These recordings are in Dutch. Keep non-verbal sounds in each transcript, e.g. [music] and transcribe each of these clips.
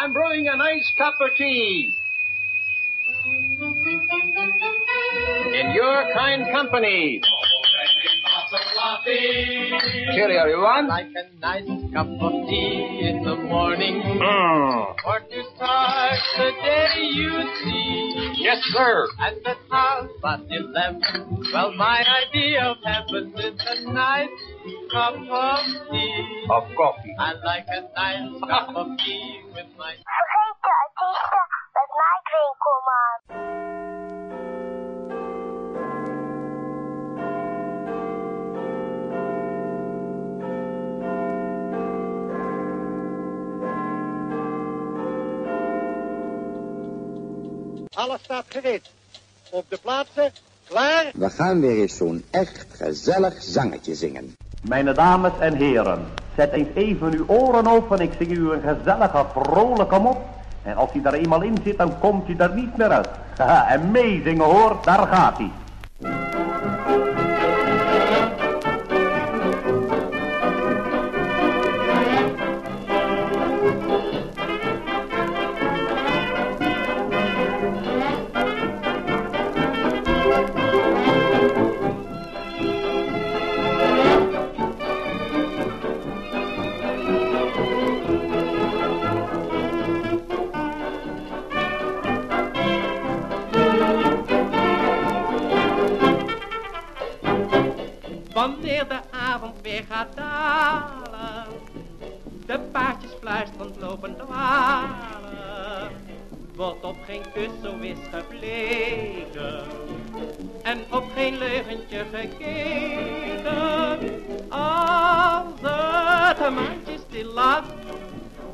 I'm brewing a nice cup of tea. In your kind company. Cheerio, everyone. Like a nice cup of tea in the morning. Mm. Or to start the day you see. Yes, sir. At the house at eleven. Well, my idea of heaven is a nice cup of tea. Of coffee. I like a nice cup of tea with my Vergeten artiesten met Mike Winkelman. Alles staat gereed. Op de plaatsen, klaar. We gaan weer eens zo'n echt gezellig zangetje zingen. Mijn dames en heren, zet eens even uw oren open. Ik zing u een gezellige, vrolijke mop. En als hij daar eenmaal in zit, dan komt hij er niet meer uit. [laughs] Haha, en meezingen hoor, daar gaat hij. Gaat dalen, de paardjes fluisterend lopen dwalen, wordt op geen kus zo is gebleken en op geen leugentje gekeken. Als het maandje stil laat,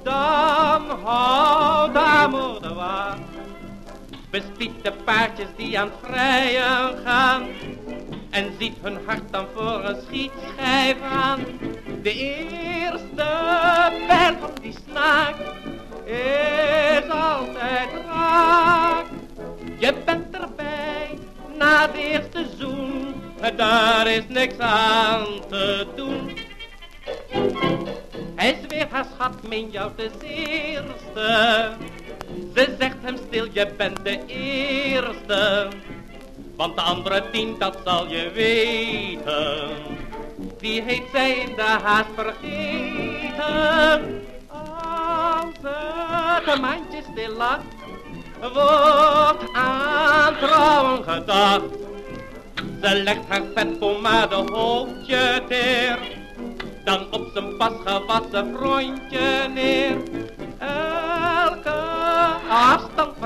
dan houdt amour de wacht. Bespied de paardjes die aan het vrijen gaan en ziet hun hart dan voor een schietschijf aan. De eerste pijl van die snaak is altijd raak. Je bent erbij na de eerste zoen, daar is niks aan te doen. Hij zweert haar schat, meen jou de eerste. Ze zegt hem stil, je bent de eerste. Want de andere tien, dat zal je weten. Die heeft zij in de haast vergeten. Als het mandje stil lag, wordt aan trouwen gedacht. Ze legt haar vetpomade hoofdje neer, dan op zijn pas gewassen frontje neer. Elke afstand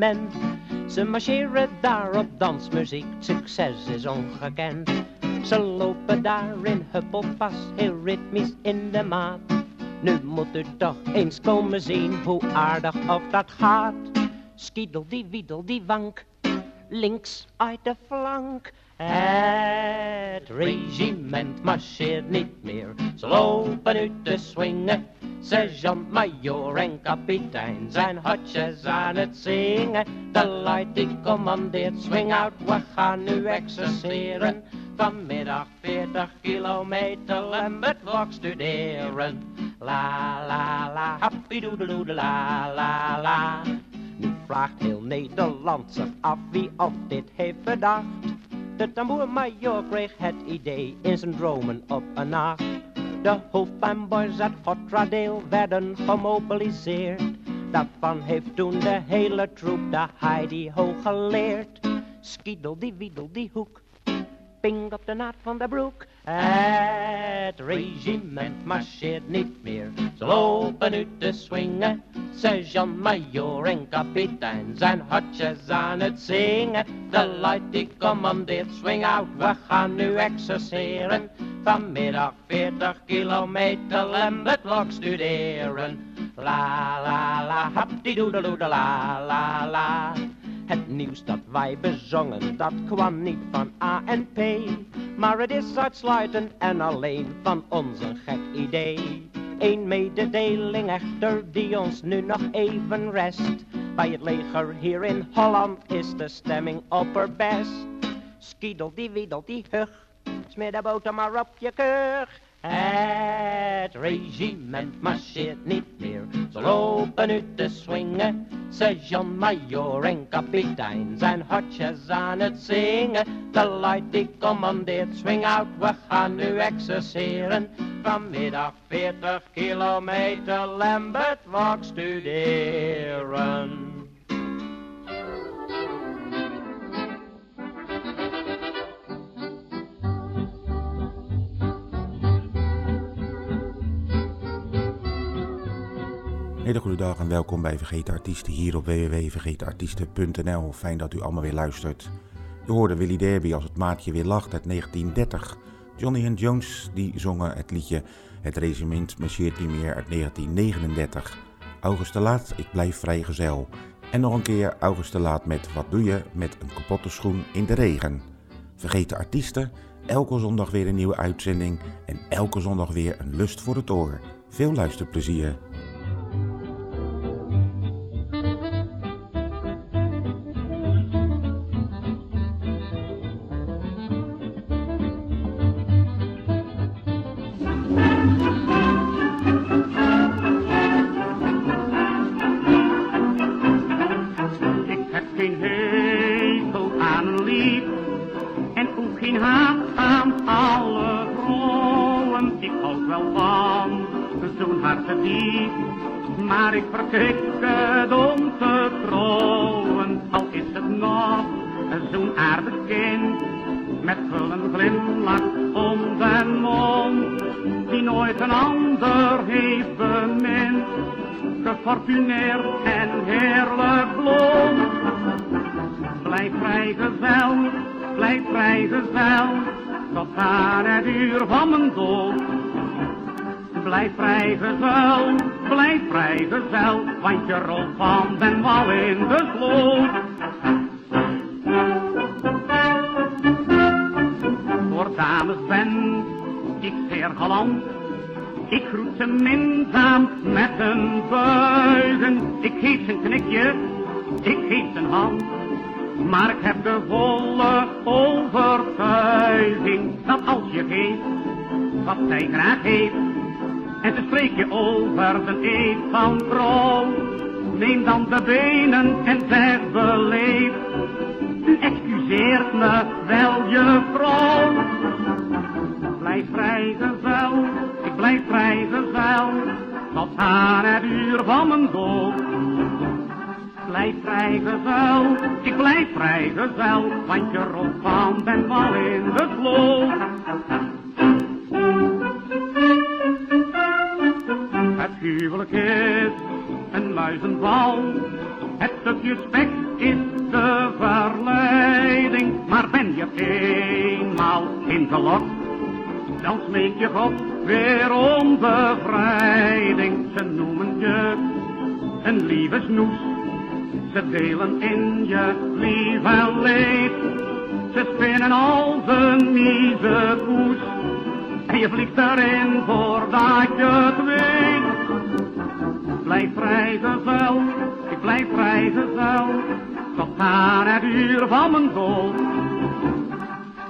regiment. Ze marcheren daar op dansmuziek, succes is ongekend. Ze lopen daar in huppelpas, heel ritmisch in de maat. Nu moet u toch eens komen zien hoe aardig of dat gaat. Skiedel die wiedel die wank, links uit de flank. Het regiment marcheert niet meer, ze lopen uit de swingen. Sergeant, major en kapitein zijn hotjes aan het zingen. De light die commandeert, swing out, we gaan nu exerceren. Vanmiddag 40 kilometer Lambert Walk studeren. La la la, happy doodle la la la. Nu vraagt heel Nederland zich af wie of dit heeft bedacht. De tamboermajor kreeg het idee in zijn dromen op een nacht. De hoofdpijnboys uit Fotradeel werden gemobiliseerd. Daarvan heeft toen de hele troep de Heidi hoog geleerd. Skiedel die wiedel die hoek, ping op de naad van de broek. Het regiment marcheert niet meer, ze lopen uit te swingen. Sergeant, major en kapitein zijn hartjes aan het zingen. De light die commandeert, swing out, we gaan nu exerceren. Vanmiddag 40 kilometer Lambert Lock studeren. La la la, hapdidoedeloede la la la. Het nieuws dat wij bezongen, dat kwam niet van ANP. Maar het is uitsluitend en alleen van ons een gek idee. Een mededeling echter die ons nu nog even rest. Bij het leger hier in Holland is de stemming opperbest. Skiedel die wiedel die hug, smeer de boter maar op je keur. Het regiment marcheert niet meer, ze lopen uit te swingen. Sergeant, major en kapitein zijn hartjes aan het zingen. De light die commandeert, swing out, we gaan nu exerceren. Vanmiddag 40 kilometer Lambert Walk studeren. Hele goede en welkom bij Vergeten Artiesten hier op www.vergetenartiesten.nl. Fijn dat u allemaal weer luistert. U hoorde Willy Derby als het maatje weer lacht uit 1930. Johnny en Jones die zongen het liedje Het regiment marcheert niet meer uit 1939. August de Laat, ik blijf vrijgezel. En nog een keer August de Laat met Wat doe je met een kapotte schoen in de regen. Vergeten Artiesten, elke zondag weer een nieuwe uitzending en elke zondag weer een lust voor het oor. Veel luisterplezier. Maar ik verkrik het om te trouwen. Al is het nog zo'n aardig kind met een glimlach om de mond, die nooit een ander heeft bemind gefortuneerd en heerlijk blond. Blijf vrijgezel, blijf vrijgezel, tot aan het uur van mijn dood. Blijf vrijgezel, blijf vrijgezel, want je rolt van den wal in de sloot. Voor dames ben ik zeer galant, ik groet ze minzaam met een buigen. Ik geef ze een knikje, ik geef ze een hand. Maar ik heb de volle overtuiging dat als je geeft wat zij graag heeft. En ze spreekt je de eet van vrouw. Neem dan de benen en zeg beleefd. U excuseert me wel je vrouw. Blijf vrijgezel, ik blijf vrijgezel, tot aan het uur van mijn dood. Blijf vrijgezel, ik blijf vrijgezel, want je rolt van den wal in de sloot. Dan smeek je God weer om bevrijding. Ze noemen je een lieve snoes. Ze delen in je lief en leed. Ze spinnen als een mieze poes. En je vliegt erin voordat je het weet. Blijf vrijgezel, ik blijf vrijgezel. Tot aan het uur van mijn dood.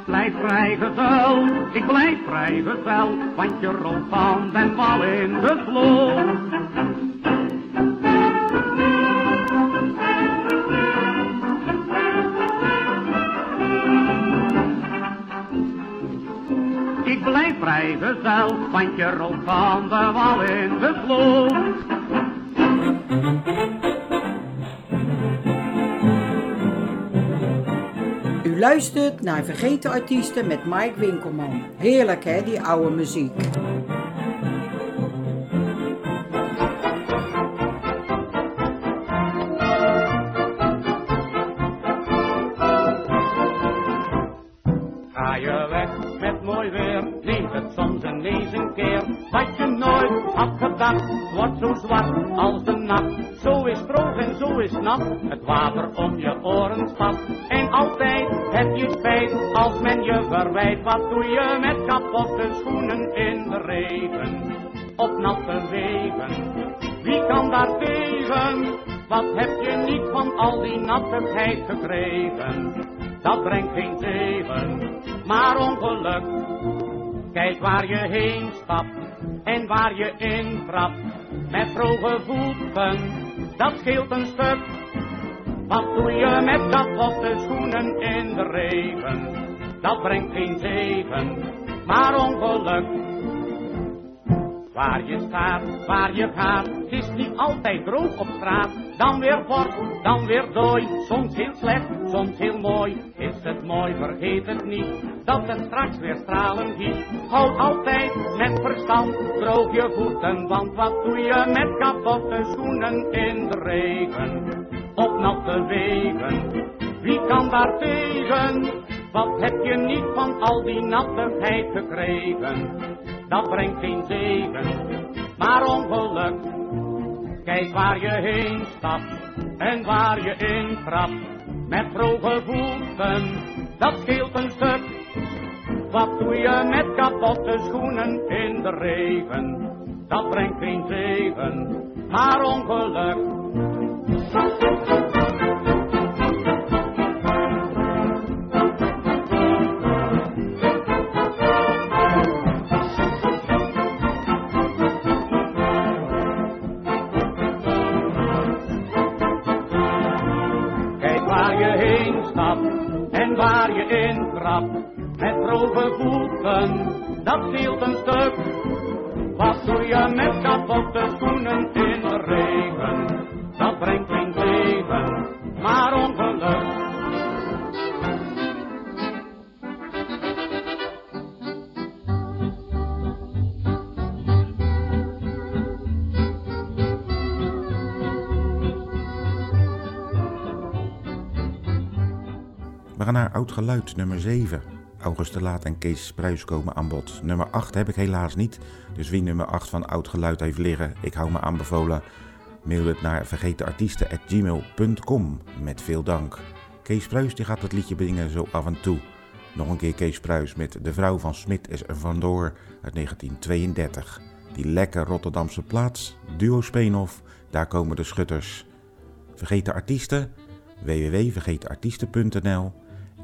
Blijf vrijgezel, ik blijf vrijgezel. Want je rolt van den wal in de sloot. Ik blijf vrijgezel, want je rolt van de wal in de sloot. Luistert naar Vergeten Artiesten met Mike Winkelman. Heerlijk hè, die oude muziek. Ga je weg met mooi weer, neemt het soms ineens een keer. Wat je nooit had gedacht, wordt zo zwart als de nacht. Zo is droog en zo is nat, het water om je oren spat. Als men je verwijt. Wat doe je met kapotte schoenen in de regen? Op natte wegen, wie kan daar tegen? Wat heb je niet van al die nattigheid gekregen? Dat brengt geen zegen, maar ongeluk. Kijk waar je heen stapt en waar je in trapt. Met droge voeten, dat scheelt een stuk. Wat doe je met kapotte schoenen in de regen? Dat brengt geen zegen, maar ongeluk. Waar je staat, waar je gaat, is niet altijd droog op straat. Dan weer vorst, dan weer dooi, soms heel slecht, soms heel mooi. Is het mooi, vergeet het niet, dat het straks weer stralen giet. Houd altijd met verstand, droog je voeten, want wat doe je met kapotte schoenen in de regen? Op natte wegen, wie kan daar tegen? Wat heb je niet van al die nattigheid gekregen? Dat brengt geen zegen, maar ongeluk. Kijk waar je heen stapt en waar je in trapt. Met droge voeten, dat scheelt een stuk. Wat doe je met kapotte schoenen in de regen? Dat brengt geen zegen, maar ongeluk. Wat doe je met kapotte schoenen in de regen? Dat brengt geen zegen, maar ongeluk. We gaan naar Oud Geluid, nummer 7. August de Laat en Kees Spruis komen aan bod. Nummer 8 heb ik helaas niet, dus wie nummer 8 van Oud Geluid heeft liggen, ik hou me aanbevolen. Mail het naar vergetenartiesten.gmail.com met veel dank. Kees Spruis die gaat het liedje brengen zo af en toe. Nog een keer Kees Spruis met De Vrouw van Smit is er vandoor uit 1932. Die lekker Rotterdamse plaats, duo Speenhof, daar komen de schutters. Vergeten artiesten, www.vergetenartiesten.nl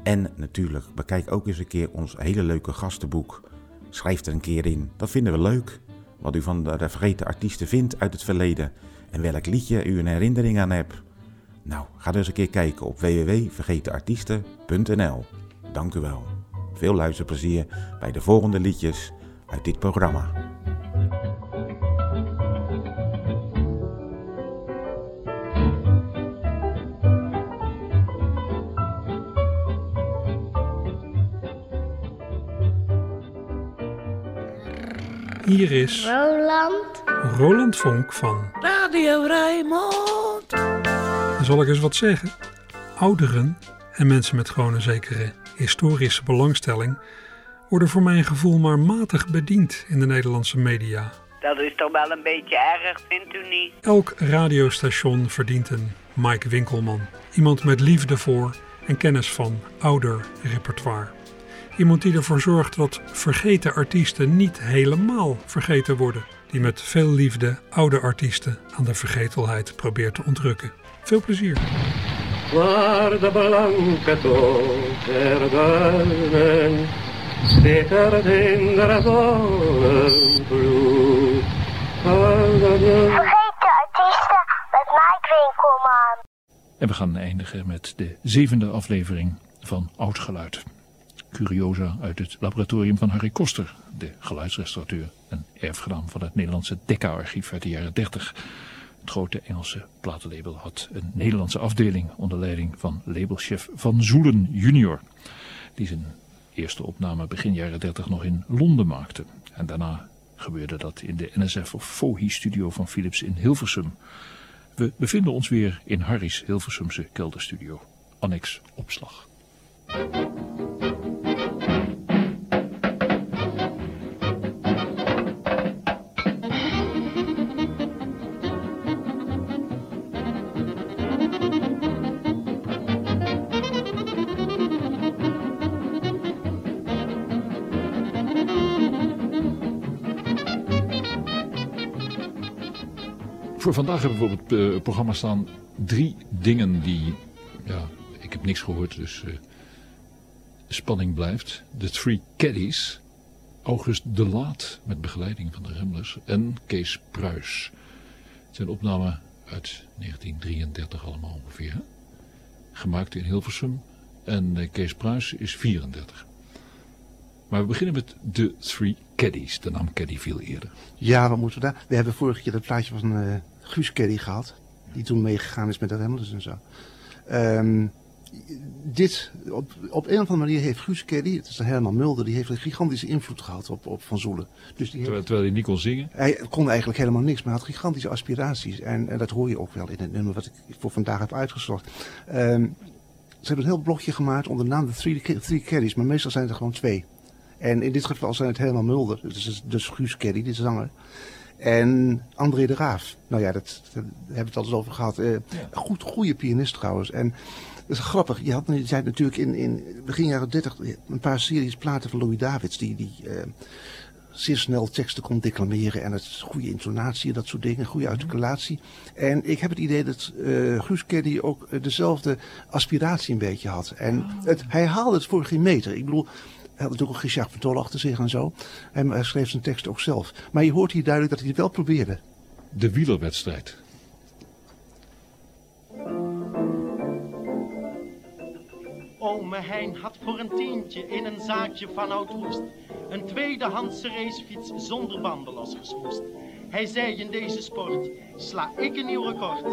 en natuurlijk bekijk ook eens een keer ons hele leuke gastenboek. Schrijf er een keer in, dat vinden we leuk. Wat u van de vergeten artiesten vindt uit het verleden en welk liedje u een herinnering aan hebt. Nou, ga dus een keer kijken op www.vergetenartiesten.nl. Dank u wel. Veel luisterplezier bij de volgende liedjes uit dit programma. Hier is Roland. Roland Vonk van. Radio Rijnmond. Dan zal ik eens wat zeggen. Ouderen en mensen met gewoon een zekere historische belangstelling worden voor mijn gevoel maar matig bediend in de Nederlandse media. Dat is toch wel een beetje erg, vindt u niet? Elk radiostation verdient een Mike Winkelman. Iemand met liefde voor en kennis van ouder repertoire. Iemand die ervoor zorgt dat vergeten artiesten niet helemaal vergeten worden. Die met veel liefde oude artiesten aan de vergetelheid probeert te ontrukken. Veel plezier. Guarda blanca per bene, se perdendo ragione blu. Vergeten artiesten met Mike Winkelman. En we gaan eindigen met de zevende aflevering van Oud Geluid. Curiosa uit het laboratorium van Harry Koster, de geluidsrestaurateur en erfgenaam van het Nederlandse Decca-archief uit de jaren 30. Het grote Engelse platenlabel had een Nederlandse afdeling onder leiding van labelchef Van Zoelen junior, die zijn eerste opname begin jaren 30 nog in Londen maakte. En daarna gebeurde dat in de NSF of FOHI studio van Philips in Hilversum. We bevinden ons weer in Harry's Hilversumse kelderstudio, annex opslag. Voor vandaag hebben we op het eh, programma staan drie dingen die, ja, ik heb niks gehoord, dus eh, spanning blijft. De Three Caddies, August de Laat met begeleiding van de Remlers en Kees Pruis. Het zijn opnamen uit 1933 allemaal ongeveer. Gemaakt in Hilversum en eh, Kees Pruis is 34. Maar we beginnen met de Three Caddies. De naam Caddy viel eerder. Ja, wat moeten we daar? We hebben vorige keer dat plaatje van Guus Kerry gehad. Die toen meegegaan is met de Remlers en zo. Ehm, dit, op, op een of andere manier heeft Guus Kerry, het is een Herman Mulder, die heeft een gigantische invloed gehad op, op Van Zoelen. Dus die Terwijl, terwijl hij niet kon zingen. hij kon eigenlijk helemaal niks, maar had gigantische aspiraties. En, en dat hoor je ook wel in het nummer wat ik voor vandaag heb uitgezocht. Ehm, ze hebben een heel blokje gemaakt onder de naam de Three, three Caddies, maar meestal zijn het er gewoon twee. En in dit geval zijn het helemaal Mulder, dus, dus Guus Caddy, de zanger. En André de Raaf. Nou ja, dat, daar hebben we het al eens over gehad. Eh, goed, goede pianist trouwens. En dat is grappig. Je had je zei natuurlijk in, in begin jaren 30 een paar series platen van Louis Davids. Die, die eh, zeer snel teksten kon declameren. En het goede intonatie en dat soort dingen. Goede articulatie. En ik heb het idee dat eh Guus Caddy ook eh, dezelfde aspiratie een beetje had. En het, hij haalde het voor geen meter. Ik bedoel, had natuurlijk ook Jacques Vertol achter zich en zo. En hij schreef zijn tekst ook zelf. Maar je hoort hier duidelijk dat hij het wel probeerde. De wielerwedstrijd. Ome Hein had voor een tientje in een zaakje van Oud-Roest een tweedehandse racefiets zonder banden losgesmoest. Hij zei in deze sport, sla ik een nieuw record.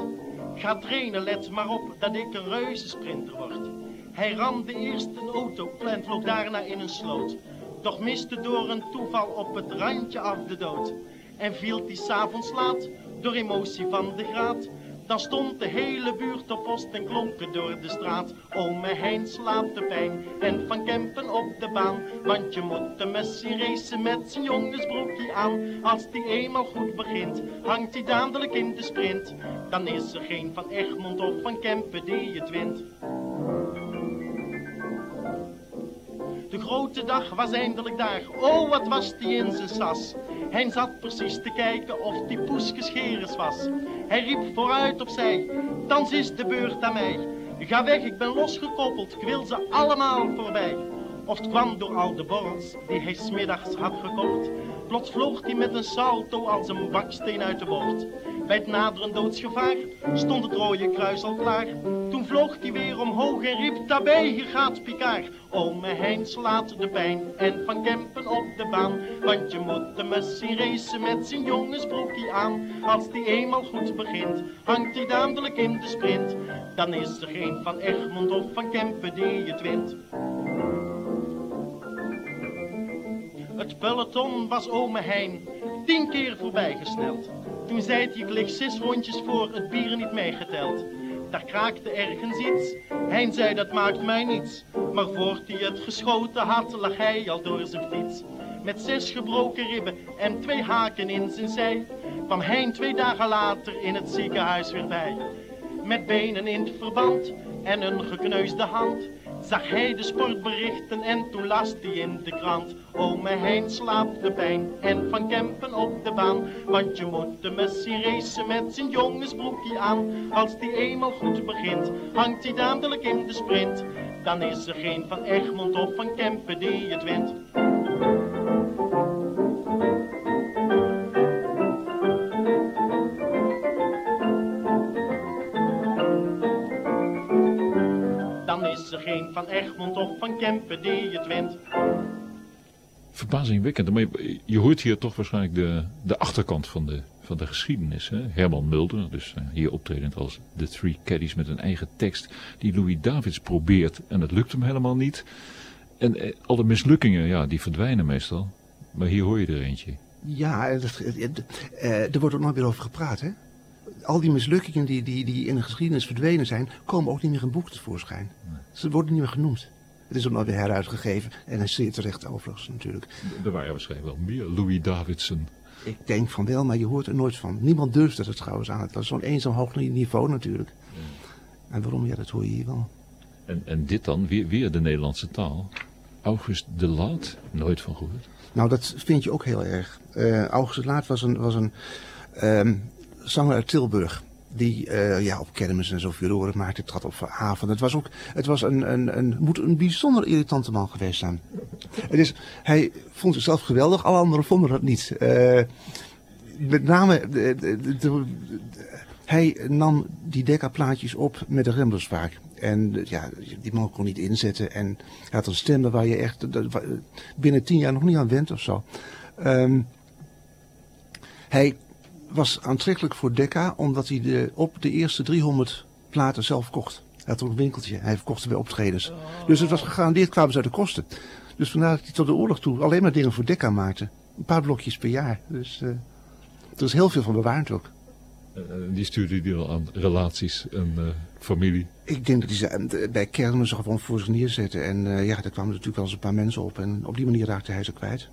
Ga trainen, let maar op dat ik een reuze sprinter word. Hij ramde eerst een auto en vloog daarna in een sloot. Doch miste door een toeval op het randje af de dood. En viel die s'avonds laat, door emotie van de graad. Dan stond de hele buurt op post en klonken door de straat. Ome Hein slaapt de pijn en van Kempen op de baan. Want je moet de Messi racen met zijn jongensbroekje aan. Als die eenmaal goed begint, hangt hij dadelijk in de sprint. Dan is er geen van Egmond of van Kempen die het wint. Grote dag was eindelijk daar. Oh, wat was die in zijn sas. Hij zat precies te kijken of die poes gescheres was. Hij riep vooruit opzij, thans is de beurt aan mij. Ga weg, ik ben losgekoppeld, ik wil ze allemaal voorbij. Of kwam door al de borrels die hij smiddags had gekocht. Plots vloog hij met een salto als een baksteen uit de bocht. Bij het naderend doodsgevaar stond het rode kruis al klaar. Toen vloog hij weer omhoog en riep, daarbij, hier gaat Picard. Ome Hein slaat de pijn en van Kempen op de baan. Want je moet de Messi racen met zijn jongensbroekje aan. Als die eenmaal goed begint, hangt hij dadelijk in de sprint. Dan is er geen van Egmond of van Kempen die het wint. Het peloton was ome Hein tien keer voorbij gesneld. Toen zei hij, ik lig zes rondjes voor, het bier niet meegeteld. Daar kraakte ergens iets. Hein zei, dat maakt mij niets. Maar voort hij het geschoten had, lag hij al door zijn fiets. Met zes gebroken ribben en twee haken in zijn zij. Kwam Hein twee dagen later in het ziekenhuis weer bij. Met benen in het verband en een gekneusde hand. Zag hij de sportberichten en toen las hij in de krant. Ome Hein slaapt de pijn en van Kempen op de baan. Want je moet de Messi racen met zijn jongensbroekje aan. Als die eenmaal goed begint, hangt hij dadelijk in de sprint. Dan is er geen van Egmond of van Kempen die het wint. Er geen van Egmond of van Kempen die het wint. Verbazingwekkend. Maar je, je hoort hier toch waarschijnlijk de, de achterkant van de, van de geschiedenis. Hè? Herman Mulder, dus eh, hier optredend als The Three Caddies met een eigen tekst. Die Louis Davids probeert en het lukt hem helemaal niet. En eh, alle mislukkingen, ja, die verdwijnen meestal. Maar hier hoor je er eentje. Ja, dat, eh, er wordt ook nooit meer over gepraat, hè? Al die mislukkingen die, die, die in de geschiedenis verdwenen zijn, komen ook niet meer in boek tevoorschijn. Ze worden niet meer genoemd. Het is nooit weer heruitgegeven. En is zeer terecht overigens natuurlijk. Er waren waarschijnlijk wel meer Louis Davidson. Ik denk van wel, maar je hoort er nooit van. Niemand durfde het trouwens aan. Het was zo'n eenzaam hoog niveau natuurlijk. En waarom? Ja, dat hoor je hier wel. En, en dit dan, weer, weer de Nederlandse taal. August de Laat, nooit van gehoord. Nou, dat vind je ook heel erg. Eh, August de Laat was een, was een ehm, zanger uit Tilburg. Die eh, ja, op kermis en zo furoren maakte, trad op avond. Het was ook, het was een, een, een, moet een bijzonder irritante man geweest zijn. Het is, hij vond zichzelf geweldig, alle anderen vonden dat niet. Eh, met name, de, de- hij nam die Decca-plaatjes op met de Remblers vaak. En eh, ja, die man kon niet inzetten. En hij had een stem waar je echt binnen tien jaar nog niet aan went of zo. Ehm, hij was aantrekkelijk voor Decca omdat hij de, op de eerste 300 platen zelf kocht. Hij had ook een winkeltje. Hij verkocht bij optredens. Dus het was gegarandeerd kwamen ze uit de kosten. Dus vandaar dat hij tot de oorlog toe alleen maar dingen voor Decca maakte. Een paar blokjes per jaar. Dus eh, er is heel veel van bewaard ook. Eh, die stuurde die al aan relaties en eh, familie. Ik denk dat hij ze eh, bij kermissen gewoon voor zich neerzette. En eh, ja, daar kwamen natuurlijk wel eens een paar mensen op. En op die manier raakte hij ze kwijt.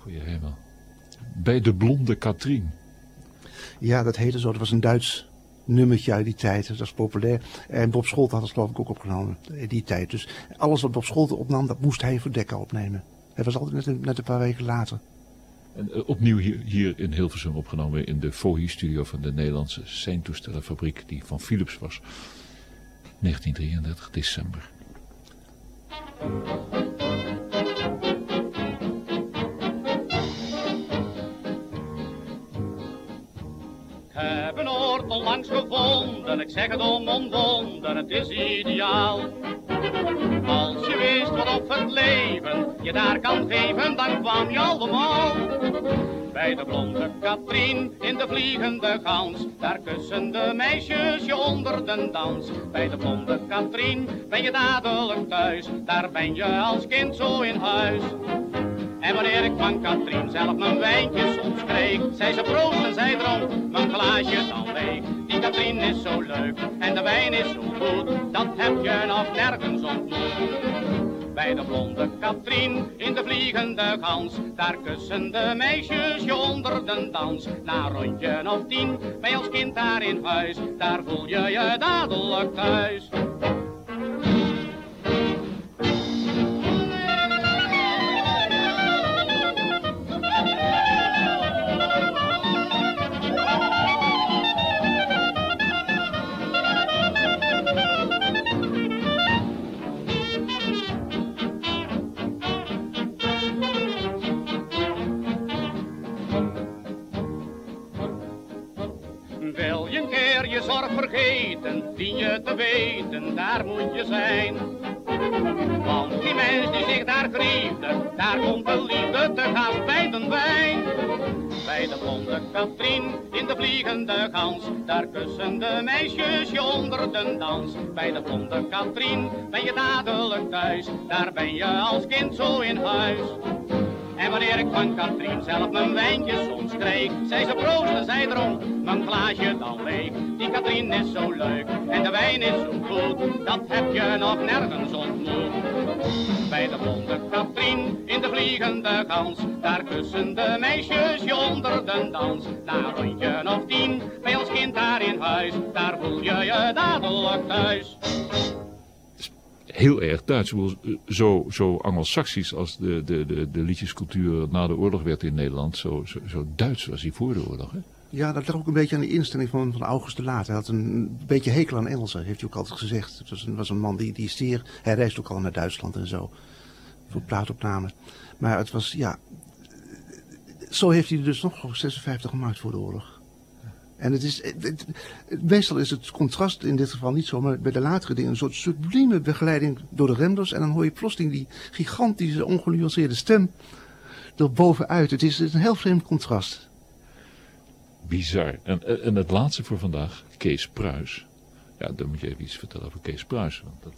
Goeie hemel. Bij de blonde Katrien. Ja, dat heette zo. Dat was een Duits nummertje uit die tijd. Dat was populair. En Bob Scholte had het geloof ik ook opgenomen in die tijd. Dus alles wat Bob Scholte opnam, dat moest hij voor Decca opnemen. Hij was altijd net een, net een paar weken later. En eh, opnieuw hier, hier in Hilversum opgenomen in de Fohi-studio van de Nederlandse Seintoestellenfabriek die van Philips was. 1933 december. Gevonden, ik zeg het om omwonden, het is ideaal. Als je wist wat op het leven je daar kan geven, dan kwam je allemaal. Bij de blonde Katrien in de vliegende gans, daar kussen de meisjes je onder de dans. Bij de blonde Katrien ben je dadelijk thuis, daar ben je als kind zo in huis. En wanneer ik van Katrien zelf mijn wijntjes soms kreeg, zei ze proost en zij dronk mijn glaasje dan leeg. Die Katrien is zo leuk en de wijn is zo goed, dat heb je nog nergens ontmoet. Bij de blonde Katrien in de vliegende gans, daar kussen de meisjes je onder de dans. Na rondje of tien, bij als kind daar in huis, daar voel je je dadelijk thuis. Zorg vergeten, dien je te weten, daar moet je zijn. Want die mens die zich daar griefde, daar komt de liefde te gast bij de wijn. Bij de blonde Katrien in de vliegende gans, daar kussen de meisjes je onder de dans. Bij de blonde Katrien ben je dadelijk thuis, daar ben je als kind zo in huis. En wanneer ik van Katrien zelf mijn wijntje soms kreeg, zei ze proost en zij dronk mijn glaasje dan leeg. Die Katrien is zo leuk en de wijn is zo goed, dat heb je nog nergens ontmoet. Bij de blonde Katrien in de vliegende gans, daar kussen de meisjes je onder de dans. Na een rondje of tien, bij ons kind daar in huis, daar voel je je dadelijk thuis heel erg Duits. Zo, zo anglo-saxisch als de, de, de, de liedjescultuur na de oorlog werd in Nederland. Zo, zo, zo Duits was hij voor de oorlog. Hè? Ja, dat lag ook een beetje aan de instelling van, van August de Laat. Hij had een beetje hekel aan Engelsen, heeft hij ook altijd gezegd. Het was een, was een man die, die zeer... Hij reisde ook al naar Duitsland en zo. Voor plaatopname. Maar het was, ja... Zo heeft hij er dus nog 56 gemaakt voor de oorlog. En het is, het, meestal is het contrast in dit geval niet zo, maar bij de latere dingen een soort sublieme begeleiding door de remdos. En dan hoor je plotseling die gigantische, ongenuanceerde stem er bovenuit. Het is, een heel vreemd contrast. Bizar. En, en het laatste voor vandaag, Kees Pruis. Ja, dan moet je even iets vertellen over Kees Pruis. Want dat...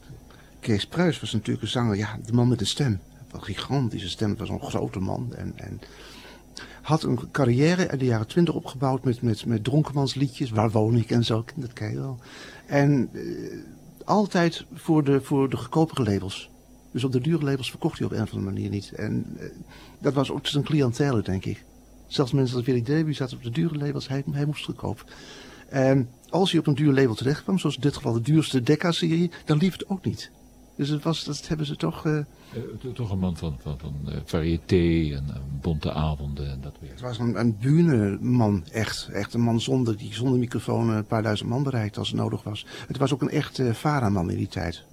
Kees Pruis was natuurlijk een zanger, ja, de man met de stem. Een gigantische stem, was een grote man. En, en had een carrière in de jaren twintig opgebouwd met, met, met dronkenmansliedjes. Waar woon ik en zo, dat ken je wel. En eh, altijd voor de, voor de goedkopere labels. Dus op de dure labels verkocht hij op een of andere manier niet. En eh, dat was ook zijn cliëntele, denk ik. Zelfs mensen als Willy Davy zaten op de dure labels, hij, hij moest goedkoop. En als hij op een duur label terecht kwam, zoals in dit geval de duurste Decca-serie, dan liep het ook niet. Dus het was, dat hebben ze toch... Uh, toch een man van, van, van uh, variété en bonte avonden en dat weer. Het was een, een bühneman, echt. Echt een man zonder, die zonder microfoon een paar duizend man bereikt als het nodig was. Het was ook een echt varaman in die tijd.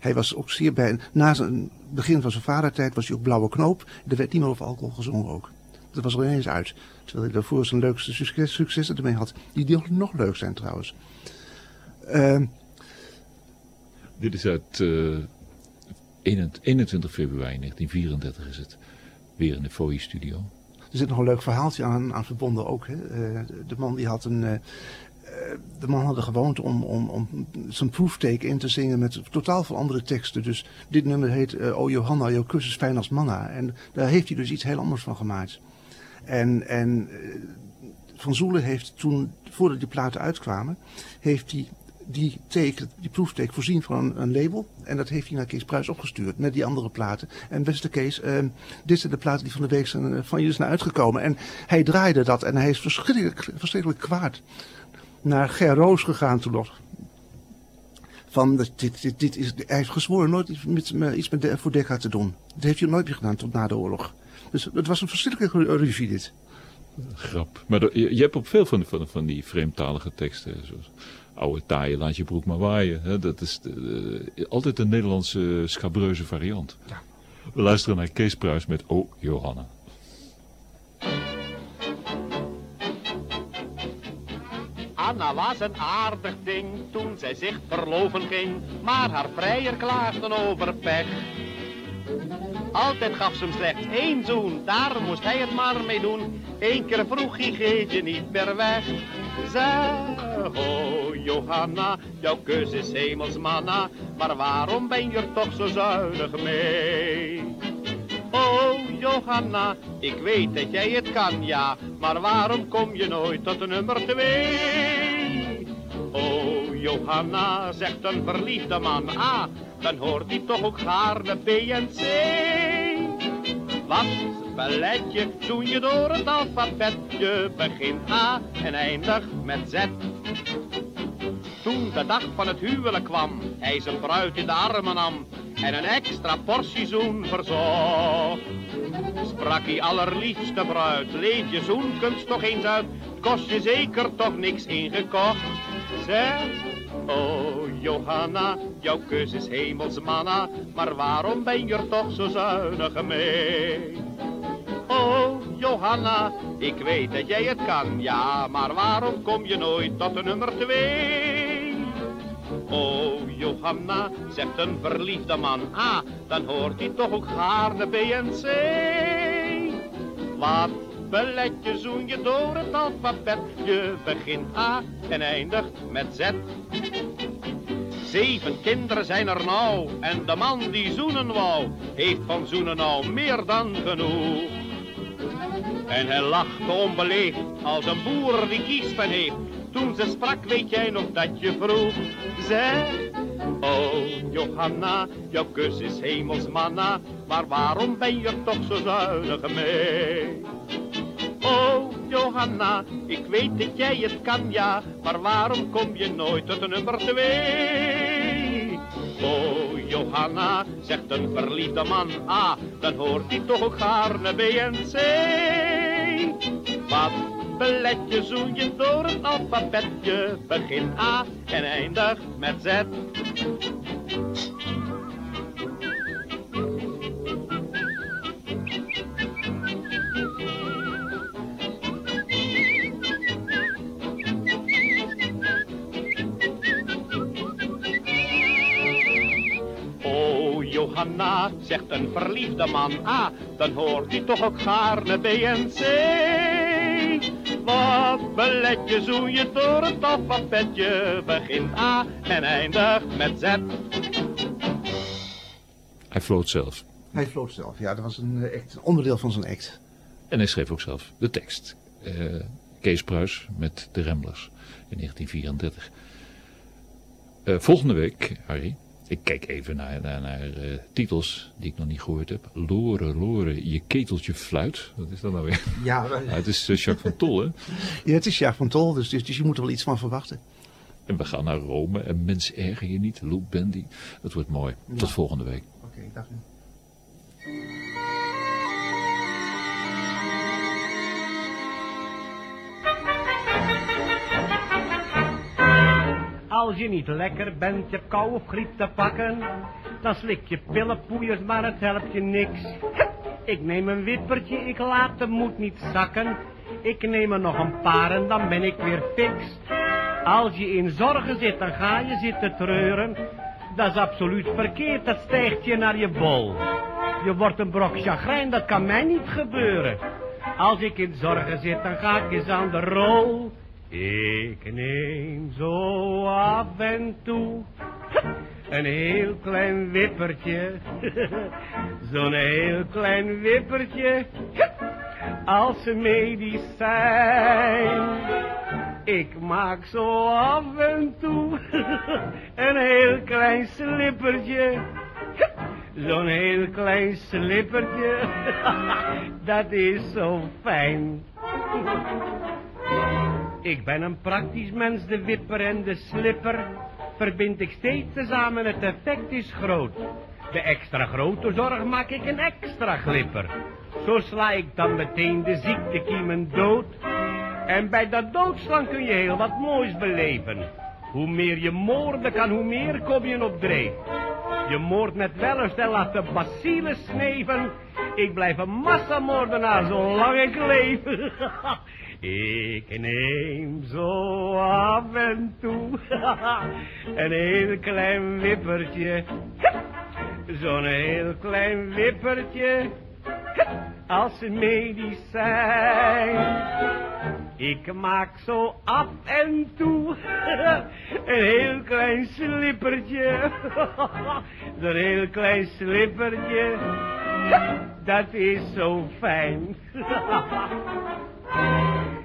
Hij was ook zeer bij... Na zijn begin van zijn vadertijd was hij ook blauwe knoop. Er werd niet meer over alcohol gezongen ook. Dat was er ineens uit. Terwijl hij daarvoor zijn leukste succes, successen ermee had. Die nog leuk zijn trouwens. Uh, dit is uit uh, 21 februari 1934 is het. Weer in de Foy studio. Er zit nog een leuk verhaaltje aan, aan verbonden ook. Hè. Uh, de man die had een... Uh, de man had de gewoonte om, om, om zijn proeftake in te zingen met totaal veel andere teksten. Dus dit nummer heet O Johanna, jouw kus is fijn als manna. En daar heeft hij dus iets heel anders van gemaakt. En, en Van Zoelen heeft toen, voordat die platen uitkwamen, heeft hij die take, die voorzien van een, label. En dat heeft hij naar Kees Pruis opgestuurd, met die andere platen. En beste Kees, uh, dit zijn de platen die van de week zijn, eh, van je zijn uitgekomen. En hij draaide dat en hij is verschrikkelijk, verschrikkelijk kwaad naar Ger Roos gegaan toen nog. Van, dit, dit, dit is, hij heeft gezworen nooit iets met, iets met de, voor te doen. Dat heeft hij nooit meer gedaan tot na de oorlog. Dus het was een verschrikkelijke ruzie dit. Grap. Maar je, hebt op veel van, van, van die vreemdtalige teksten, oude taaien, laat je broek maar waaien. Hè? Dat is de, uh, altijd een Nederlandse scabreuze variant. Ja. We luisteren naar Kees Pruis met O Johanna. Anna was een aardig ding toen zij zich verloven ging, maar haar vrijer klaagden over pech. Altijd gaf ze hem slechts één zoen, daar moest hij het maar mee doen. Eén keer vroeg hij, geef je niet per weg. Zeg, oh Johanna, jouw kus is hemelsmanna, maar waarom ben je er toch zo zuinig mee? Oh Johanna, ik weet dat jij het kan, ja, maar waarom kom je nooit tot nummer twee? Oh Johanna, zegt een verliefde man, ah, dan hoort hij toch ook gaarne B en C. Wat balletje doe je door het alfabet, je begint A en eindigt met Z. Toen de dag van het huwelijk kwam, hij zijn bruid in de armen nam en een extra portie zoen verzocht. Sprak hij allerliefste bruid, leed je zoenkunst toch eens uit, kost je zeker toch niks ingekocht. Zeg, oh Johanna, jouw kus is hemelsmanna, maar waarom ben je toch zo zuinig mee? Oh Johanna, ik weet dat jij het kan, ja, maar waarom kom je nooit tot de nummer twee? Oh Johanna, zegt een verliefde man, ah, dan hoort hij toch ook gaarne B en C. Wat belletje zoen je door het alfabet, je begint A en eindigt met Z. Zeven kinderen zijn er nou, en de man die zoenen wou, heeft van zoenen nou meer dan genoeg. En hij lachte onbeleefd, als een boer die kiespijn heeft. Toen ze sprak, weet jij nog dat je vroeg. Zeg, Oh, Johanna, jouw kus is hemelsmanna, maar waarom ben je toch zo zuinig mee? Oh, Johanna, ik weet dat jij het kan, ja, maar waarom kom je nooit tot nummer twee? Oh, Johanna, zegt een verliefde man A, dan hoort hij toch ook gaarne B en C. Wat belet je, zoen je door een alfabetje, begin A en eindigt met Z. Oh, Johanna, zegt een verliefde man A, dan hoort hij toch ook gaarne B en C. Wat belet je, zoen je door het alfabetje, begint A en eindigt met Z. Hij floot zelf. Hij floot zelf, ja, dat was een, eh, act, een onderdeel van zijn act. En hij schreef ook zelf de tekst. Eh, Kees Pruis met de Ramblers in 1934. Eh, volgende week, Harry, ik kijk even naar, naar, naar eh, titels die ik nog niet gehoord heb. Loren, Loren, je keteltje fluit. Wat is dat nou weer? Ja, Ah, [laughs] het is eh, Jacques van Tol, hè? Ja, het is Jaap van Tol, dus, dus, dus je moet er wel iets van verwachten. En we gaan naar Rome en mensen erger je niet. Lou Bendy. Het wordt mooi. Tot volgende week. Oké, dag. Als je niet lekker bent, je kou of griep te pakken, dan slik je pillenpoeiers, maar het helpt je niks. Ik neem een wippertje, ik laat de moed niet zakken. Ik neem er nog een paar en dan ben ik weer fix. Als je in zorgen zit, dan ga je zitten treuren. Dat is absoluut verkeerd, dat stijgt je naar je bol. Je wordt een brok chagrijn, dat kan mij niet gebeuren. Als ik in zorgen zit, dan ga ik eens aan de rol. Ik neem zo af en toe een heel klein wippertje. [laughs] Zo'n heel klein wippertje als medicijn. Ik maak zo af en toe [laughs] een heel klein slippertje. Zo'n heel klein slippertje, [laughs] dat is zo fijn. Ik ben een praktisch mens, de wipper en de slipper. Verbind ik steeds tezamen, het effect is groot. De extra grote zorg maak ik een extra glipper. Zo sla ik dan meteen de ziektekiemen dood. En bij dat doodslaan kun je heel wat moois beleven. Hoe meer je moorden kan, hoe meer kom je op dreef. Je moordt met wellust en laat de bacillen sneven. Ik blijf een massamoordenaar zolang ik leef. [laughs] Ik neem zo af en toe [laughs] een heel klein wippertje. [laughs] Zo'n heel klein wippertje [laughs] als een medicijn. Ik maak zo af en toe een heel klein slippertje. Zo'n heel klein slippertje, dat is zo fijn.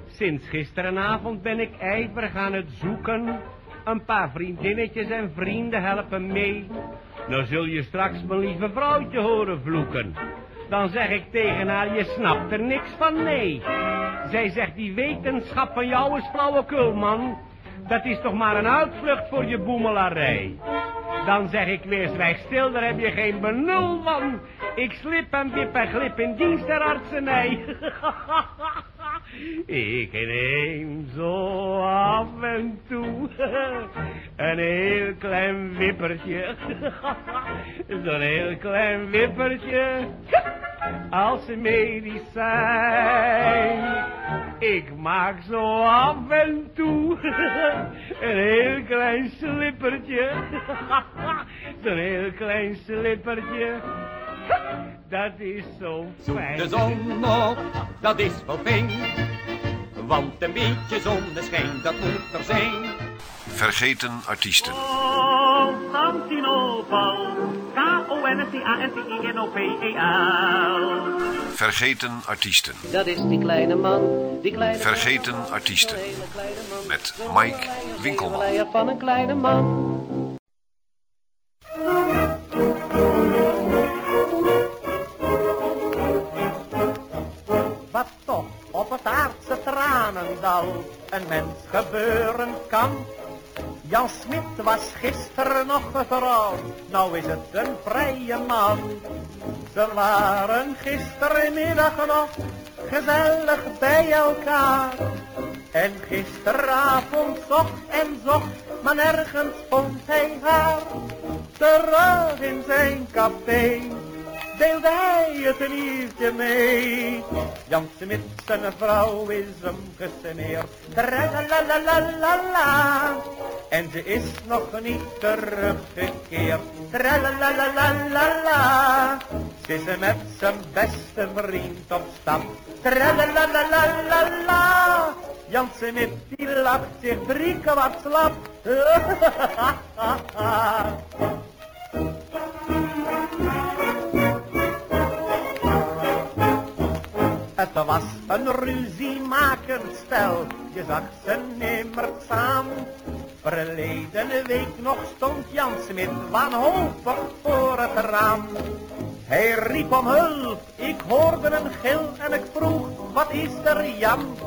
Sinds gisterenavond ben ik ijverig aan het zoeken. Een paar vriendinnetjes en vrienden helpen mee. Nou zul je straks mijn lieve vrouwtje horen vloeken. Dan zeg ik tegen haar, je snapt er niks van, nee. Zij zegt, die wetenschap van jou is flauwekul, man. Dat is toch maar een uitvlucht voor je boemelarij. Dan zeg ik weer, zwijg stil, daar heb je geen benul van. Ik slip en wip en glip in dienst der artsenij. [laughs] Ik neem zo af en toe een heel klein wippertje. [laughs] Zo'n heel klein wippertje als medicijn. Ik maak zo af en toe [laughs] een heel klein slippertje. [laughs] Zo'n heel klein slippertje. [laughs] Dat is zo fijn. de zon op, dat is wel fijn. Want een beetje zonneschijn, dat moet er zijn. Vergeten artiesten. Vergeten artiesten. Dat is die kleine man, die kleine Vergeten artiesten. Met Mike Winkelman. man van een kleine man. Tranendal een mens gebeuren kan. Jan Smit was gisteren nog vrouw, nou is het een vrije man. Ze waren gistermiddag nog gezellig bij elkaar. En gisteravond zocht en zocht, maar nergens vond hij haar. Terug in zijn café deelde hij het uurtje mee. Jan Smit zijn vrouw is hem gesmeerd. Tralalalala. En ze is nog niet teruggekeerd. Tralalalala. Ze is met zijn beste vriend op stap. Tralalalala. Jan Smit die lacht zich drie kwart slap. [laughs] Het was een ruziemakend stel, je zag ze nimmer samen. Verleden week nog stond Jan Smit wanhopig voor het raam. Hij riep om hulp, ik hoorde een gil en ik vroeg, wat is er Jan?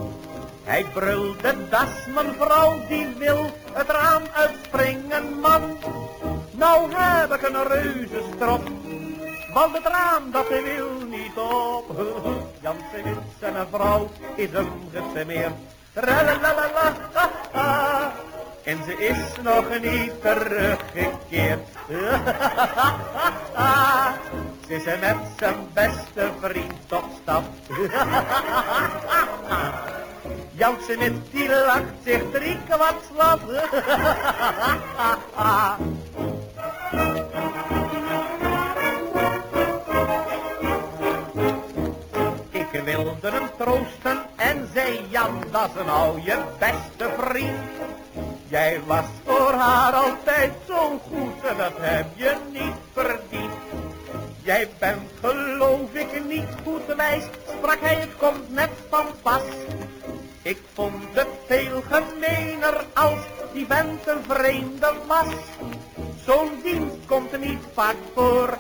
Hij brulde, das mijn vrouw die wil het raam uitspringen man. Nou heb ik een reuzenstrop, want het raam dat wil niet op. Jan Smit zijn vrouw is hem gesmeerd. En ze is nog niet teruggekeerd. [laughs] Ze is met zijn beste vriend op stap. [laughs] Jan Smit die lacht zich drie kwart slap. [laughs] Ik wilde hem troosten en zei Jan, dat is nou je beste vriend. Jij was voor haar altijd zo goed en dat heb je niet verdiend. Jij bent geloof ik niet goed wijs, sprak hij, het komt net van pas. Ik vond het veel gemener als die vent een vreemde was. Zo'n dienst komt er niet vaak voor,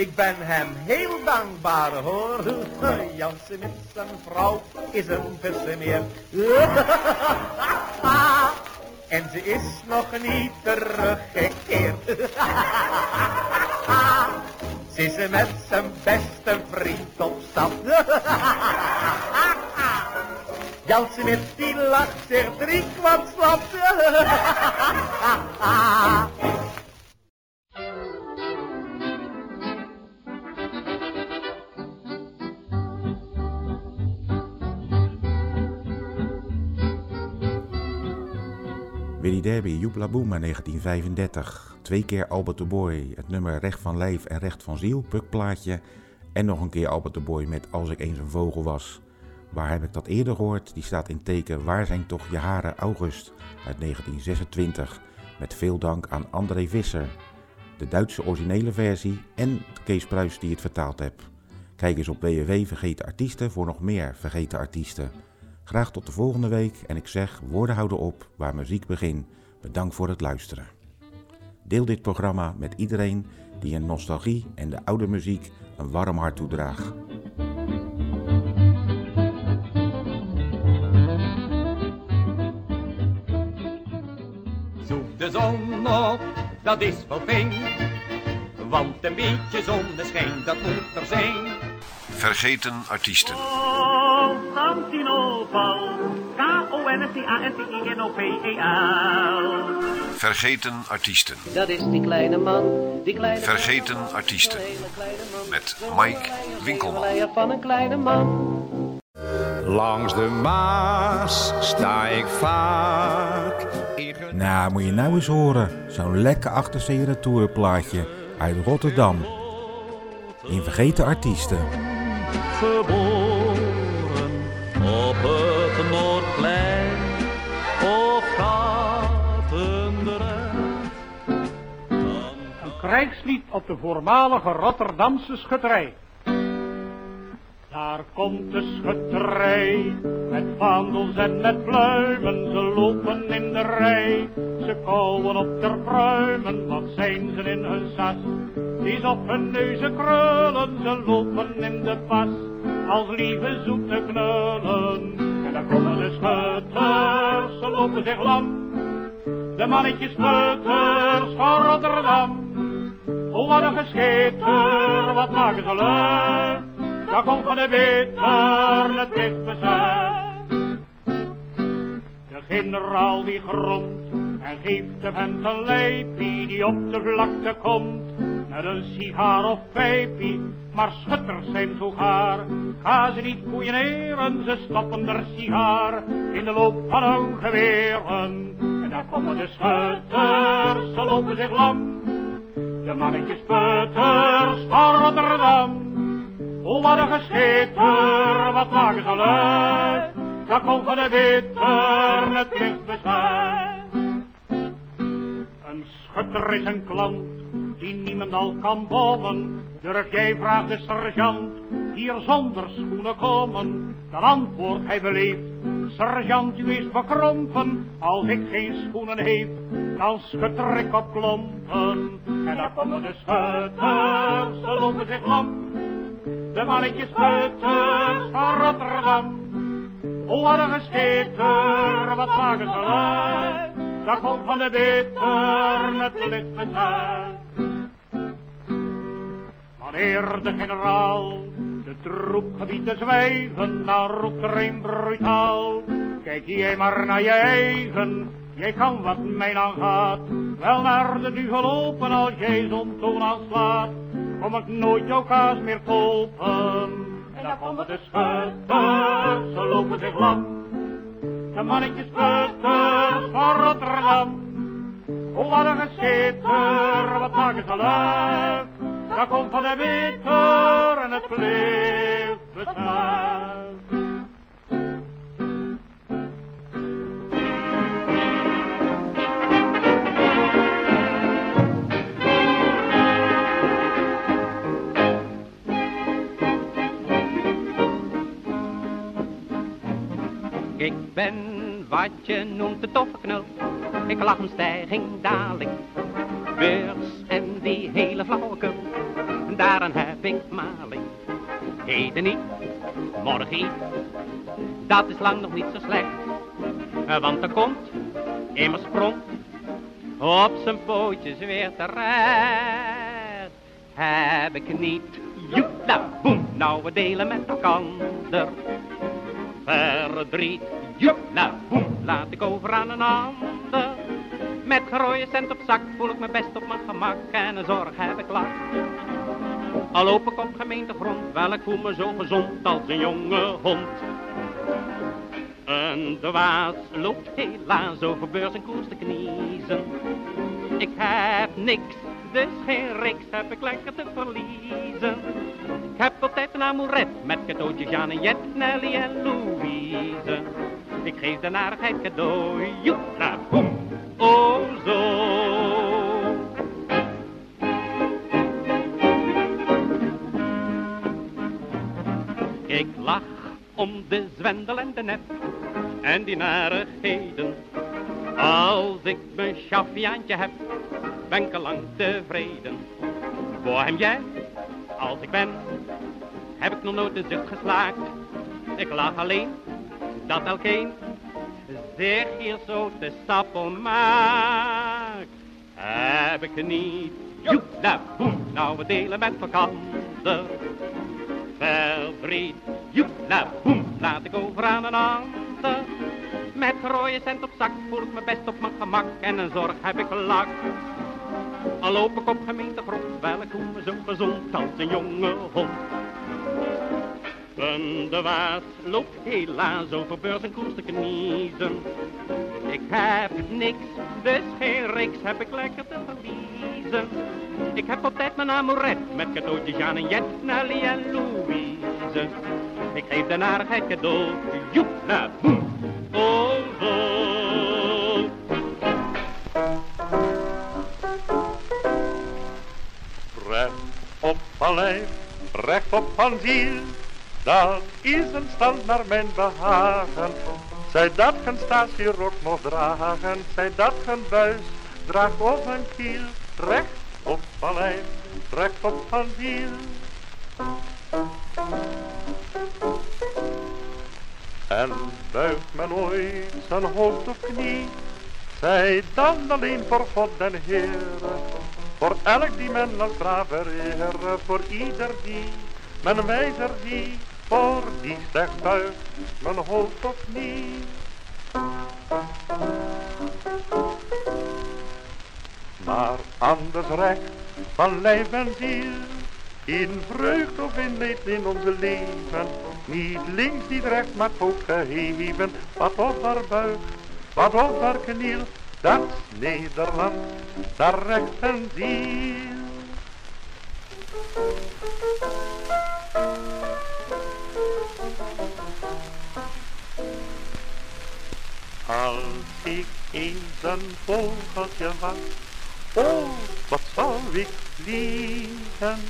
ik ben hem heel dankbaar hoor. [laughs] Jansen met zijn vrouw is een gesmeerd. [laughs] En ze is nog niet teruggekeerd. [laughs] Ze is met zijn beste vriend op stap. Jan Smit die lacht zich drie kwart slap. Willy Derby, Joepla Boema 1935. Twee keer Albert de Boy, het nummer Recht van Lijf en Recht van Ziel, pukplaatje. En nog een keer Albert de Boy met Als ik eens een vogel was. Waar heb ik dat eerder gehoord? Die staat in teken Waar zijn toch je haren August uit 1926. Met veel dank aan André Visser. De Duitse originele versie en Kees Pruis die het vertaald heeft. Kijk eens op www Vergeten Artiesten voor nog meer Vergeten Artiesten. Graag tot de volgende week en ik zeg woorden houden op waar muziek begint. Bedankt voor het luisteren. Deel dit programma met iedereen die een nostalgie en de oude muziek een warm hart toedraagt. Zoek de zon op, dat is wel fijn. Want een beetje zonneschijn, dat moet er zijn. Vergeten artiesten. Constantinopel, K-O-N-S-T-A-N-T-I-N-O-P-E-L. Vergeten artiesten. Dat is die kleine man, die kleine Vergeten artiesten. Met Mike Winkelman. van een kleine man. Langs de Maas sta ik vaak. Nou, moet je nou eens horen. Zo'n lekker achterzeer retourplaatje uit Rotterdam. In Vergeten Artiesten. geboren op het Noordplein of Katendrecht. Een krijgslied op de voormalige Rotterdamse schutterij. Daar komt de schutterij, met vaandels en met pluimen, ze lopen in de rij. Ze kauwen op de pruimen, wat zijn ze in hun sas? Die op hun neuzen krullen, ze lopen in de pas. Als lieve zoete knullen, en dan komen de schulden. lopen zich lam. De mannetjes putters van Rotterdam. Oh, wat een wat maken ze leuk. Daar komt van de bitter het licht De generaal die gromt en geeft de een lijpie die op de vlakte komt. Een sigaar of pijpie, maar schutters zijn zo gaar. Ga ze niet koeieneren, ze stoppen der sigaar in de loop van hun geweren. En daar komen de schutters, ze lopen zich lam. De mannetjes putters van Rotterdam. Oh, wat een gescheter, wat maken ze luid. Daar komt van de bitter het lichtbeschuit. Een schutter is een klant die niemand al kan bommen. Durf jij, vraagt de sergeant, hier zonder schoenen komen? Dan antwoordt hij beleefd, sergeant, u is bekrompen. Als ik geen schoenen heeft, dan schutter ik op klompen. En daar komen de schutters, ze lopen zich lam. De mannetjes schutters van Rotterdam. Oh, wat een gescheter, wat maken ze uit? Daar komt van de bitter het licht bezuid. Wanneer de generaal de troep gebiedt te zwijgen, dan roept er een brutaal. Kijk jij maar naar je eigen, jij kan wat mij aangaat. Wel naar de nu gelopen als jij zo'n toon aanslaat. Kom ik nooit jouw kaas meer kopen. En dan komen de schutters, ze lopen zich lam. De mannetjes schutters van Rotterdam. Oh, wat een wat maken ze leuk. Daar komt van de bitter en het klift besluit. Ik ben wat je noemt de toffe knul. Ik lach een stijging daling. En die hele flauwekul. Daaraan heb ik maling. Heden niet, morgen niet. Dat is lang nog niet zo slecht. Want er komt immers sprong op zijn pootjes weer terecht. Heb ik niet, joepla boem, nou we delen met elkaar verdriet. Joepla, boem, laat ik over aan een ander. Met gerooie cent op zak voel ik me best op mijn gemak en een zorg heb ik lak. Al loop ik op gemeentegrond, wel ik voel me zo gezond als een jonge hond. En de waas loopt helaas over beurs en koers te kniezen. Ik heb niks, dus geen riks heb ik lekker te verliezen. Ik heb altijd een amouret met cadeautjes Jan en Jet, Nelly en Louise. Ik geef de narigheid cadeau, joepla, boem, oh zo. Ik lach om de zwendel en de nep en die narigheden. Als ik mijn chaffiaantje heb, ben ik al lang tevreden. Voor hem jij, als ik ben, heb ik nog nooit een zucht geslaakt. Ik lach alleen dat elkeen zich hier zo te stappel maakt. Heb ik niet, joep, la, boem, nou we delen met vakantie. Verdriet, joep, la, boem, laat ik over aan een ander. Met rode cent op zak voel ik me best op mijn gemak en een zorg heb ik lak. Al loop ik op gemeentegrond, wel ik me zo gezond als een jonge hond. De waas loopt helaas over beurs en koers te kniezen. Ik heb niks, dus geen riks heb ik lekker te verliezen. Ik heb op tijd mijn amouret met cadeautjes Jan en Jet, Nelly en Louise. Ik geef de narigheid cadeau, joep, la, boem, oh zo. Recht op lijf, recht op van ziel, dat is een stand naar mijn behagen. Zij dat geen statierok mocht dragen, zij dat geen buis draagt op een kiel. Recht op van lijf, recht op van ziel. En buigt men ooit zijn hoofd of knie, zij dan alleen voor God en Heere, voor elk die men als braaf vereren, voor ieder die men wijzer die, voor die slecht mijn hoofd of knie. Maar anders recht van lijf en ziel, in vreugd of in leed in onze leven, niet links, niet rechts, maar ook geheven, wat op haar buik, wat op haar kniel, dat Nederland, daar recht en ziel. Als ik eens een vogeltje was, oh, wat zou ik vliegen,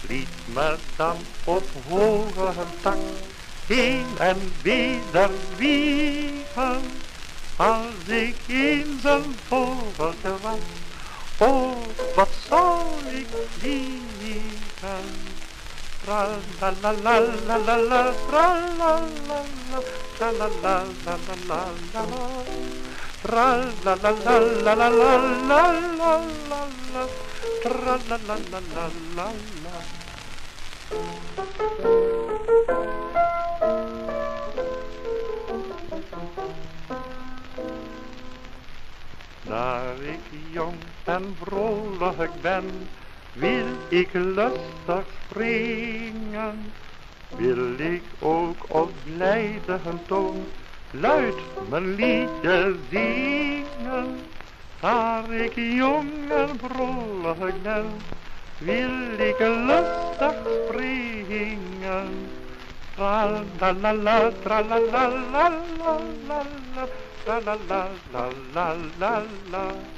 liet me dan op hoge tak heen en weder. Als ik eens een vogeltje was, oh, wat zou ik vliegen. Tra la la la la la la, tra la la la, la la la la la la la la la la la la. Daar ik jong en vrolijk ben, wil ik lustig springen. Wil ik ook op blijde toon luid mijn liedje zingen. Daar ik jong en ben, wil ik lustig springen. Tra la la tra la la la la la la la.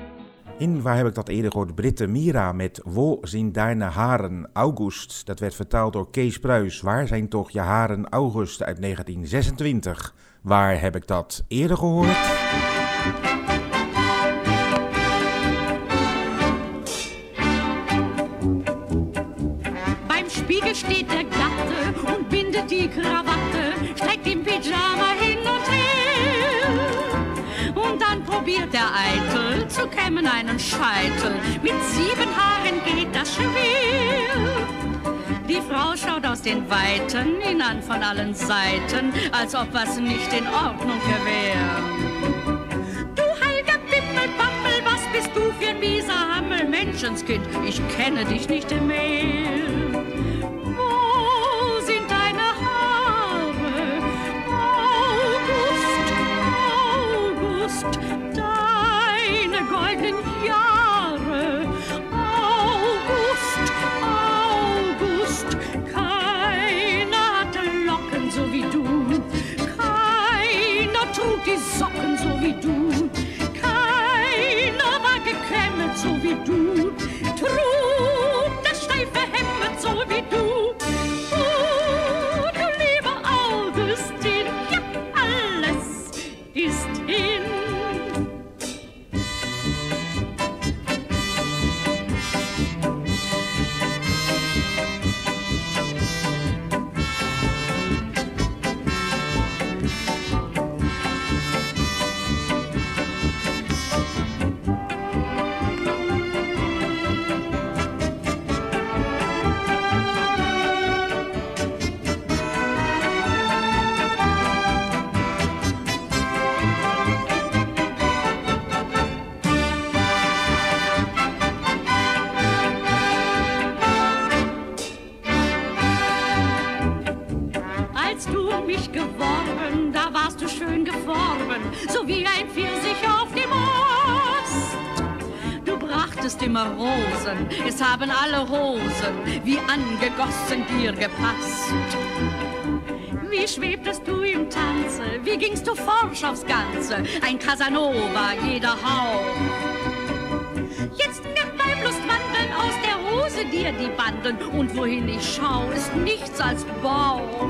In Waar heb ik dat eerder gehoord? Britte Mira met Wo zijn deine haren August. Dat werd vertaald door Kees Pruis. Waar zijn toch je haren August uit 1926? Waar heb ik dat eerder gehoord? Beim Spiegel steht der Gatte und bindet die Krawatte, streckt den Pyjama hin und her. Und dann probiert Eitel zu kämmen einen Scheitel. Mit sieben Haaren geht das schwer. Die Frau schaut aus den Weiten ihn an von allen Seiten, als ob was nicht in Ordnung wäre. Du heiliger Bimmelbammel, was bist du für ein mieser Hammel, Menschenskind, ich kenne dich nicht mehr. Mensch aufs Ganze, ein Casanova, jeder Hauch. Jetzt nimm beim Lustwandeln aus der Hose dir die Bandeln und wohin ich schau, ist nichts als Bauch.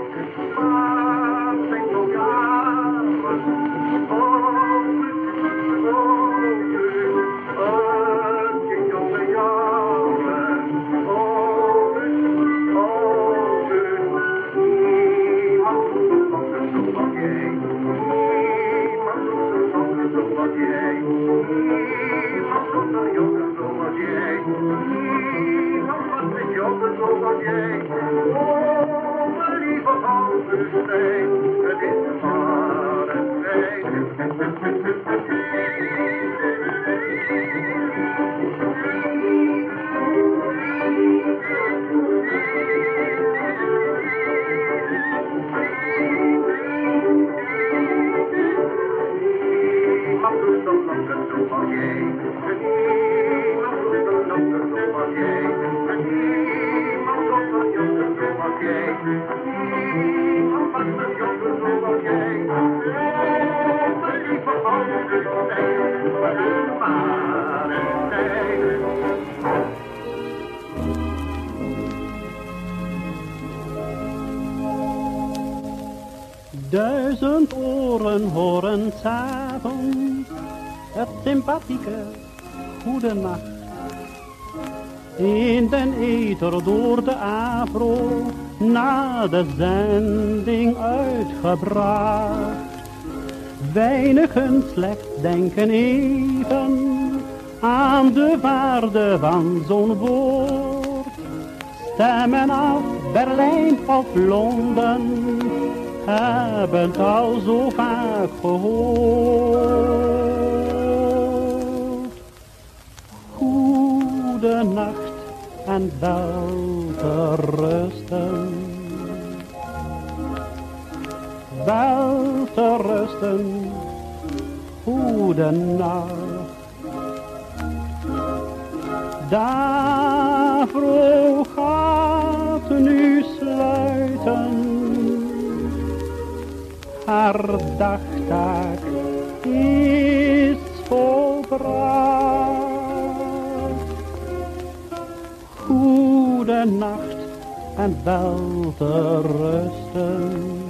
sympathieke goedenacht. In den eter door de afro, na de zending uitgebracht. Weinigen slechts denken even aan de waarde van zo'n woord. Stemmen af Berlijn of Londen hebben het al zo vaak gehoord. wel te rusten. Goedenacht. Davro gaat nu sluiten. Haar dagtaak is volbracht. Goedenacht en wel te rusten.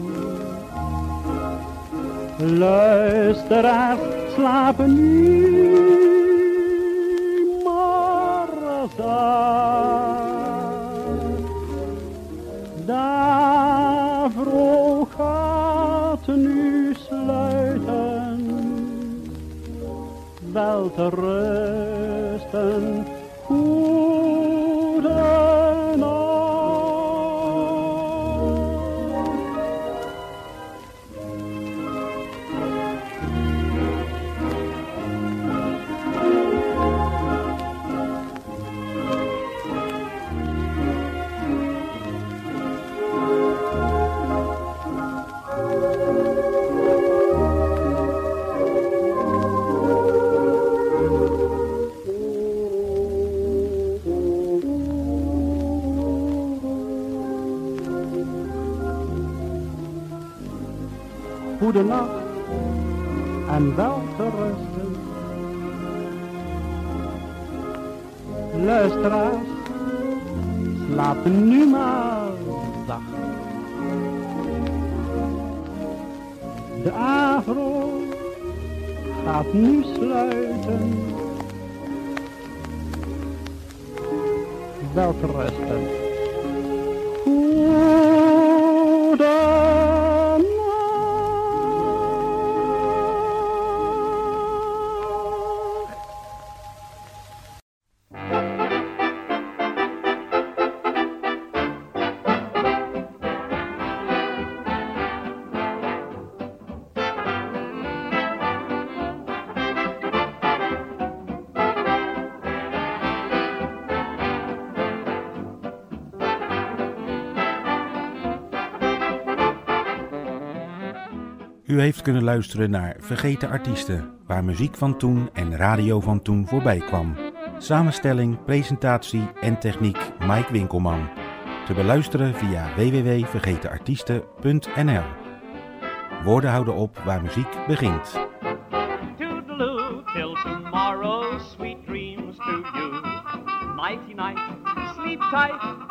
Luisteraars slapen nu, maar Davro gaat nu sluiten, wel te rusten. Goedenacht en wel te rusten. Luisteraars, slaap nu maar zacht. De avro gaat nu sluiten. Wel te rusten. U heeft kunnen luisteren naar Vergeten Artiesten, waar muziek van toen en radio van toen voorbij kwam. Samenstelling, presentatie en techniek Mike Winkelman. Te beluisteren via www.vergetenartiesten.nl. Woorden houden op waar muziek begint. Toodaloo, till tomorrow, sweet dreams to you. Night, sleep tight.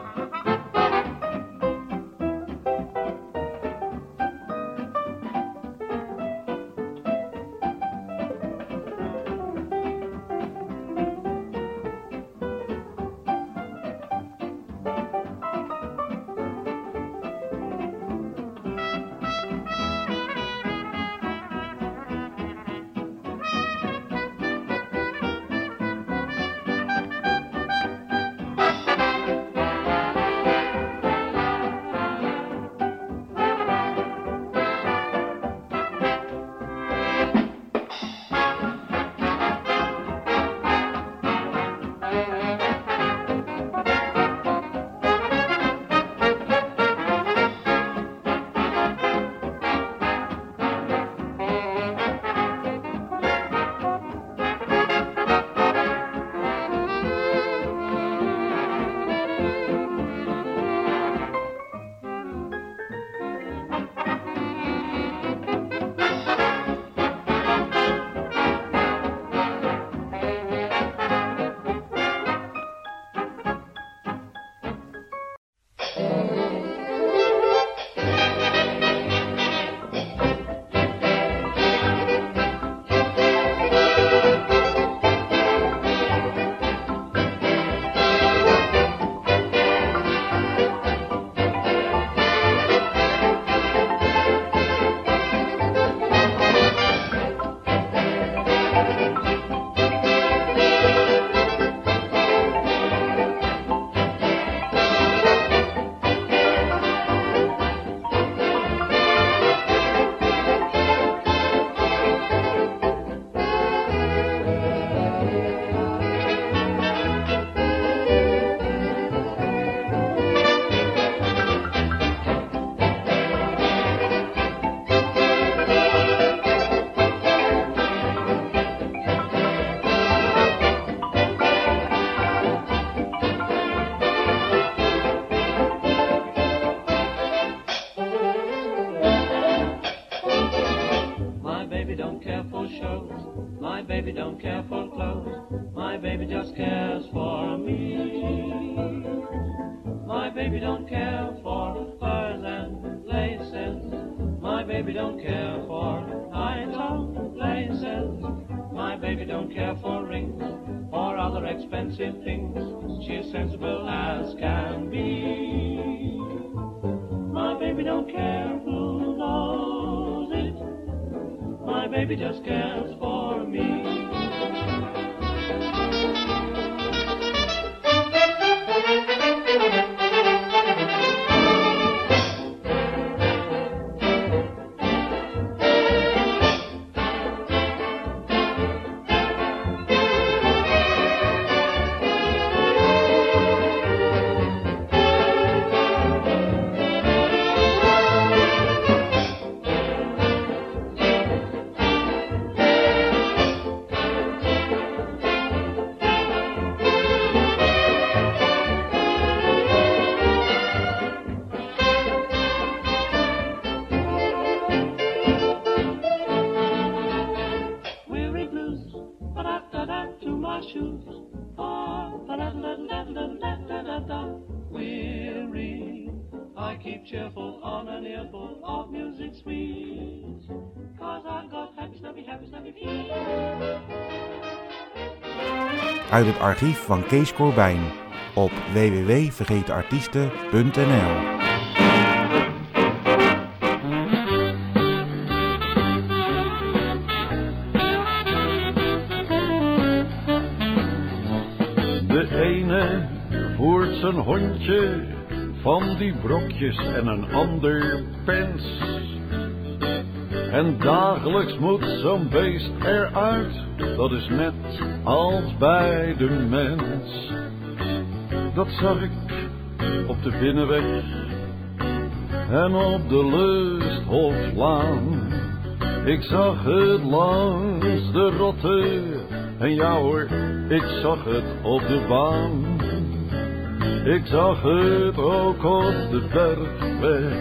baby don't care for rings or other expensive things. She's sensible as can be. My baby don't care who knows it. My baby just cares for me. Het archief van Kees Corbijn op www.vergetenartiesten.nl De ene voert zijn hondje van die brokjes en een ander pens. En dagelijks moet zo'n beest eruit, dat is net als bij de mens. Dat zag ik op de binnenweg en op de Lusthoflaan. Ik zag het langs de rotte en ja hoor, ik zag het op de baan. Ik zag het ook op de bergweg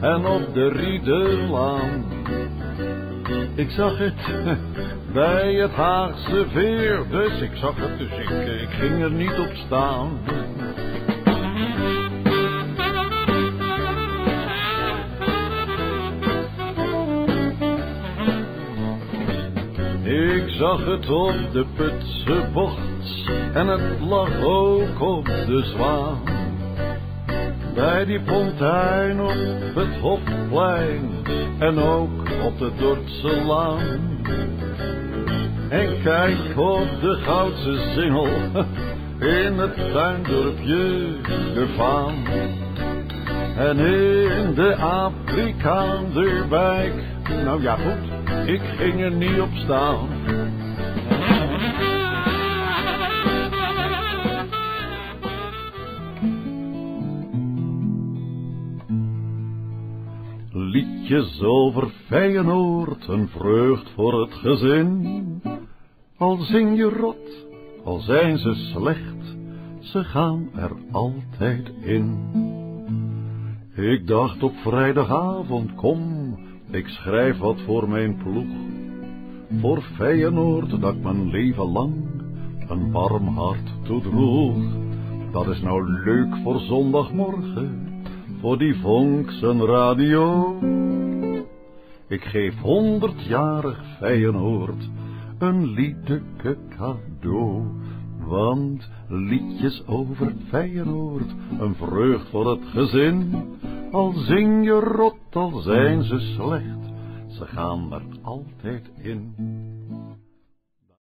en op de Riedenlaan. Ik zag het [laughs] bij het Haagse Veer, dus ik zag het, dus ik, ging er niet op staan. Ik zag het op de Putse bocht en het lag ook op de Zwaan. Bij die fontein op het Hofplein en ook op de Dordtse Laan. En kijk op de Goudse Singel in het tuindorpje de Vaan. En in de Afrikaanderwijk, nou ja goed, ik ging er niet op staan. Liedjes over Feyenoord, een vreugd voor het gezin. Al zing je rot, al zijn ze slecht, ze gaan er altijd in. Ik dacht op vrijdagavond, kom, ik schrijf wat voor mijn ploeg. Voor Feyenoord dat ik mijn leven lang een warm hart toedroeg. Dat is nou leuk voor zondagmorgen, voor die Vonksen radio. Ik geef honderdjarig Feyenoord een liedeke cadeau. Want liedjes over Feyenoord, een vreugd voor het gezin. Al zing je rot, al zijn ze slecht, ze gaan er altijd in.